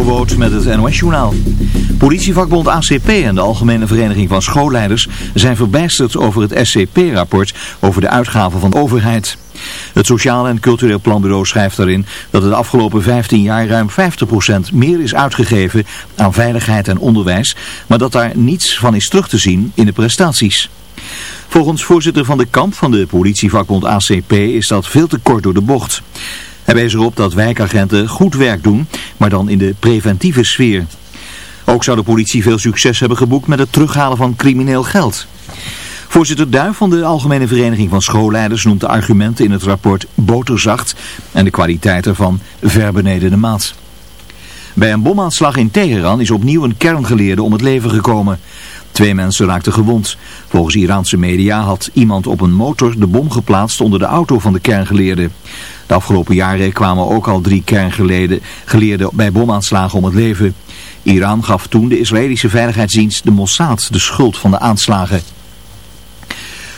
Met het NOS-journaal. Politievakbond ACP en de Algemene Vereniging van Schoolleiders zijn verbijsterd over het SCP-rapport over de uitgaven van de overheid. Het Sociaal en Cultureel Planbureau schrijft daarin dat het de afgelopen 15 jaar ruim 50% meer is uitgegeven aan veiligheid en onderwijs, maar dat daar niets van is terug te zien in de prestaties. Volgens voorzitter van de kamp van de politievakbond ACP is dat veel te kort door de bocht. Hij wees erop dat wijkagenten goed werk doen, maar dan in de preventieve sfeer. Ook zou de politie veel succes hebben geboekt met het terughalen van crimineel geld. Voorzitter Duif van de Algemene Vereniging van Schoolleiders noemt de argumenten in het rapport boterzacht en de kwaliteit ervan ver beneden de maat. Bij een bomaanslag in Teheran is opnieuw een kerngeleerde om het leven gekomen. Twee mensen raakten gewond. Volgens Iraanse media had iemand op een motor de bom geplaatst onder de auto van de kerngeleerde. De afgelopen jaren kwamen ook al drie kerngeleerden bij bomaanslagen om het leven. Iran gaf toen de Israëlische veiligheidsdienst de Mossad de schuld van de aanslagen.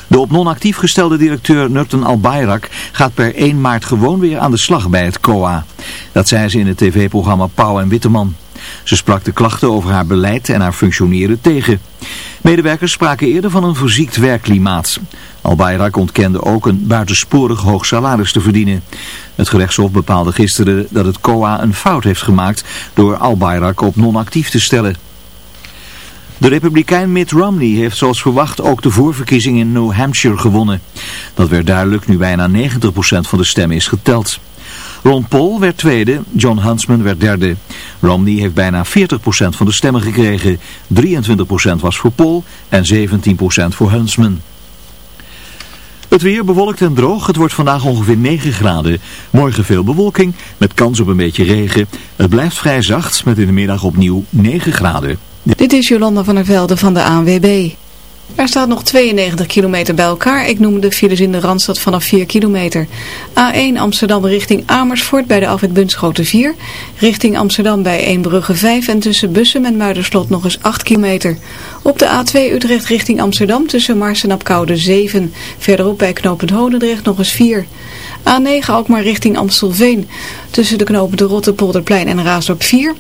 De op non-actief gestelde directeur Nurten Al-Bayrak gaat per 1 maart gewoon weer aan de slag bij het COA. Dat zei ze in het tv-programma Pauw en Witteman. Ze sprak de klachten over haar beleid en haar functioneren tegen. Medewerkers spraken eerder van een verziekt werkklimaat. Al-Bayrak ontkende ook een buitensporig hoog salaris te verdienen. Het gerechtshof bepaalde gisteren dat het COA een fout heeft gemaakt door Al-Bayrak op non-actief te stellen. De republikein Mitt Romney heeft zoals verwacht ook de voorverkiezing in New Hampshire gewonnen. Dat werd duidelijk nu bijna 90% van de stemmen is geteld. Ron Paul werd tweede, John Huntsman werd derde. Romney heeft bijna 40% van de stemmen gekregen. 23% was voor Paul en 17% voor Huntsman. Het weer bewolkt en droog. Het wordt vandaag ongeveer 9 graden. Morgen veel bewolking met kans op een beetje regen. Het blijft vrij zacht met in de middag opnieuw 9 graden. Dit is Jolanda van der Velde van de ANWB. Er staat nog 92 kilometer bij elkaar. Ik noem de files in de Randstad vanaf 4 kilometer. A1 Amsterdam richting Amersfoort bij de afwit Bunschoten 4. Richting Amsterdam bij Eembrugge 5 en tussen Bussum en Muiderslot nog eens 8 kilometer. Op de A2 Utrecht richting Amsterdam tussen Mars en Apkoude 7. Verderop bij knooppunt Honendrecht nog eens 4. A9 Alkmaar richting Amstelveen. Tussen de knopen de Rotterpolderplein en Raasdorp 4.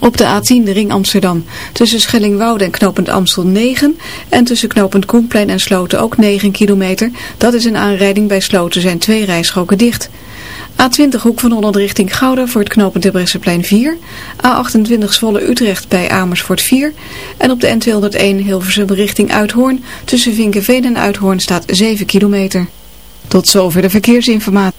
Op de A10 de ring Amsterdam. Tussen Schellingwoude en knooppunt Amstel 9. En tussen knooppunt Koenplein en Sloten ook 9 kilometer. Dat is een aanrijding. Bij Sloten zijn twee rijstroken dicht. A20 Hoek van Holland richting Gouda voor het knooppunt Bresseplein 4. A28 Zwolle Utrecht bij Amersfoort 4. En op de N201 Hilversum richting Uithoorn. Tussen Vinkenveen en Uithoorn staat 7 kilometer. Tot zover de verkeersinformatie.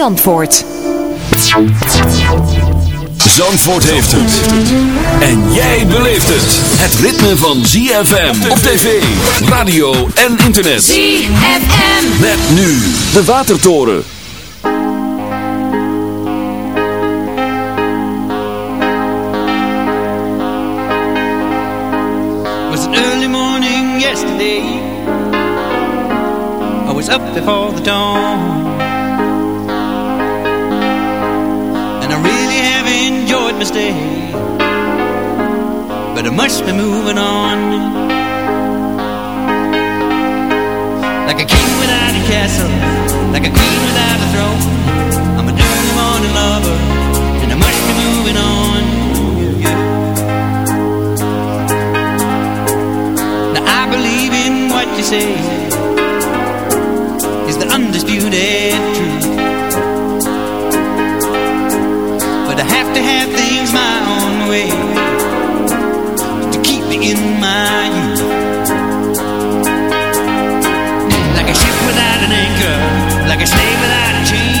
Zandvoort. Zandvoort heeft het. En jij beleeft het. Het ritme van ZFM op tv, radio en internet. ZFM. Met nu de Watertoren. It was an early morning yesterday. I was up before the dawn. My stay But I must be moving on. Like a king without a castle Like a queen without a throne. I'm a dirty morning lover And I must be moving on. Now I believe in what you say. Is the undisputed truth But I have to have things my own way To keep me in my youth. Like a ship without an anchor Like a slave without a chain.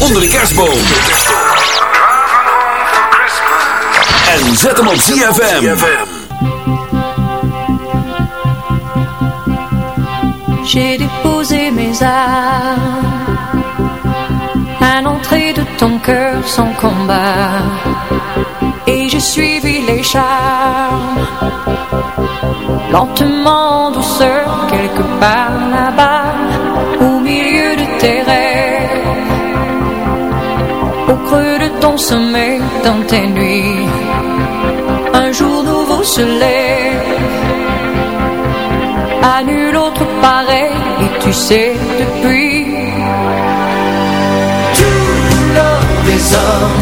Onder de kerstboom. En zet hem op ZFM. J'ai déposé mes armes à l'entrée de ton cœur sans combat. Et j'ai suivi les charmes, lentement, douceur, quelque part là-bas, au milieu de tes sommeil, dans tes nuits. Un jour nouveau se lève, à nul autre pareil, et tu sais depuis. Tout l'or des hommes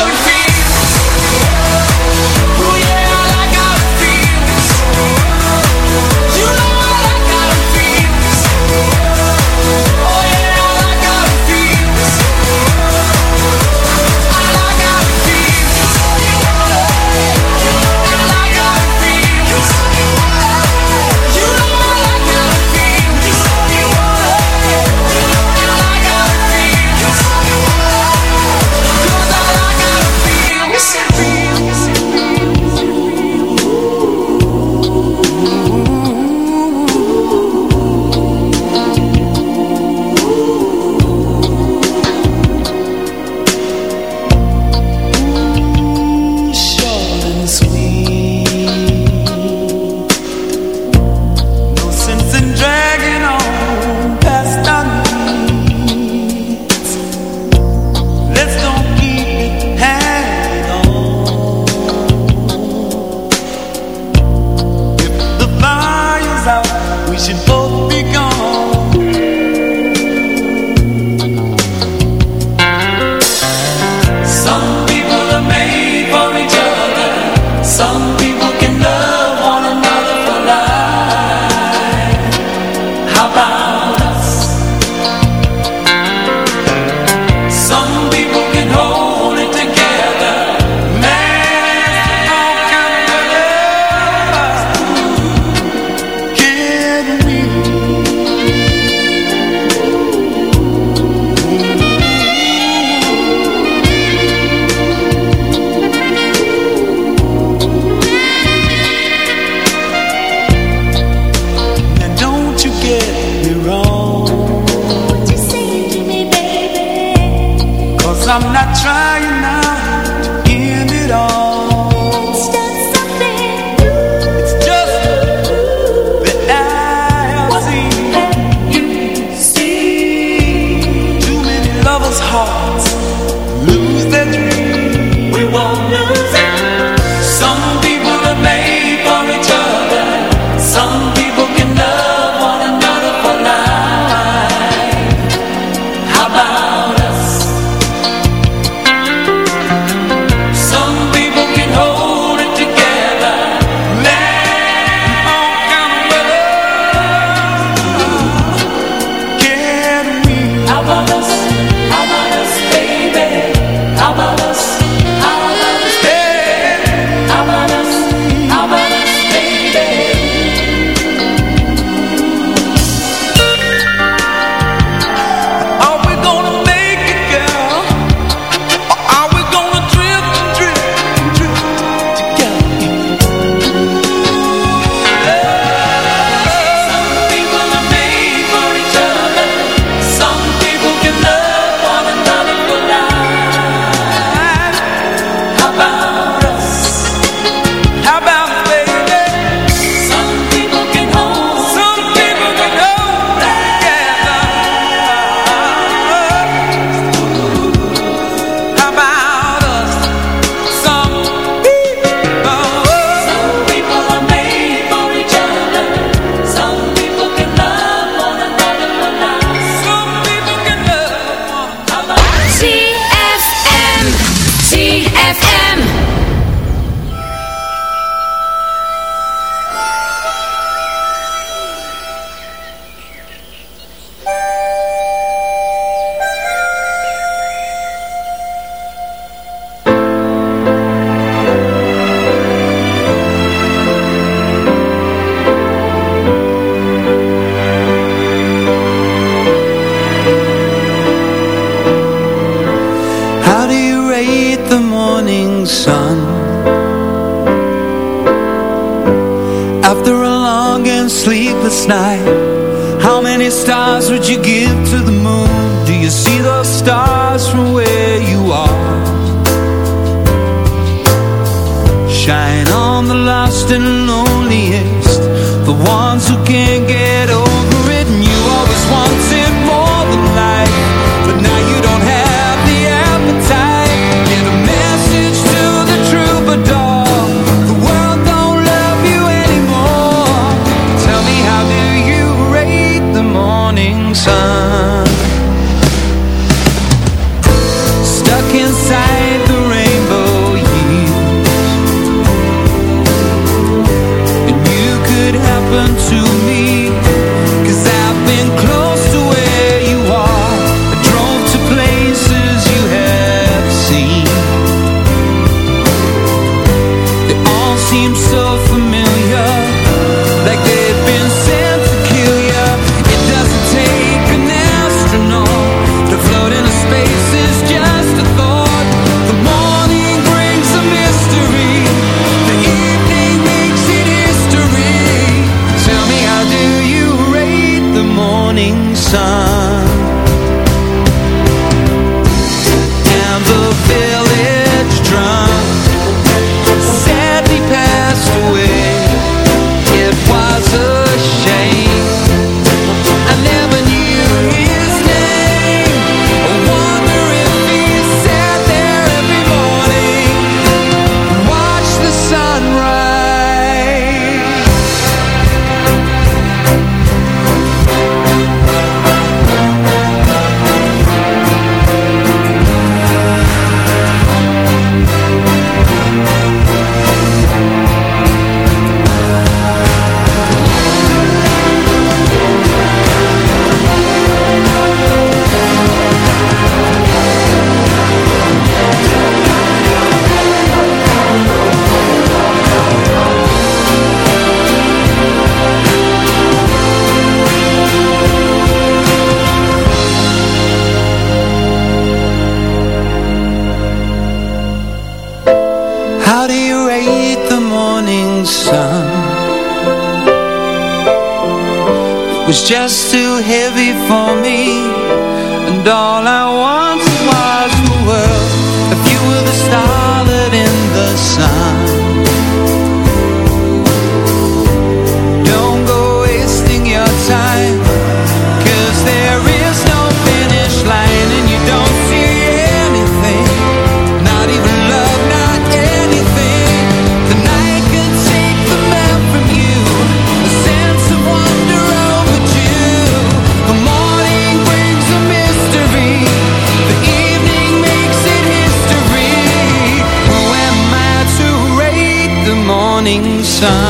Go! Heavy for me. And all I wanted was sun?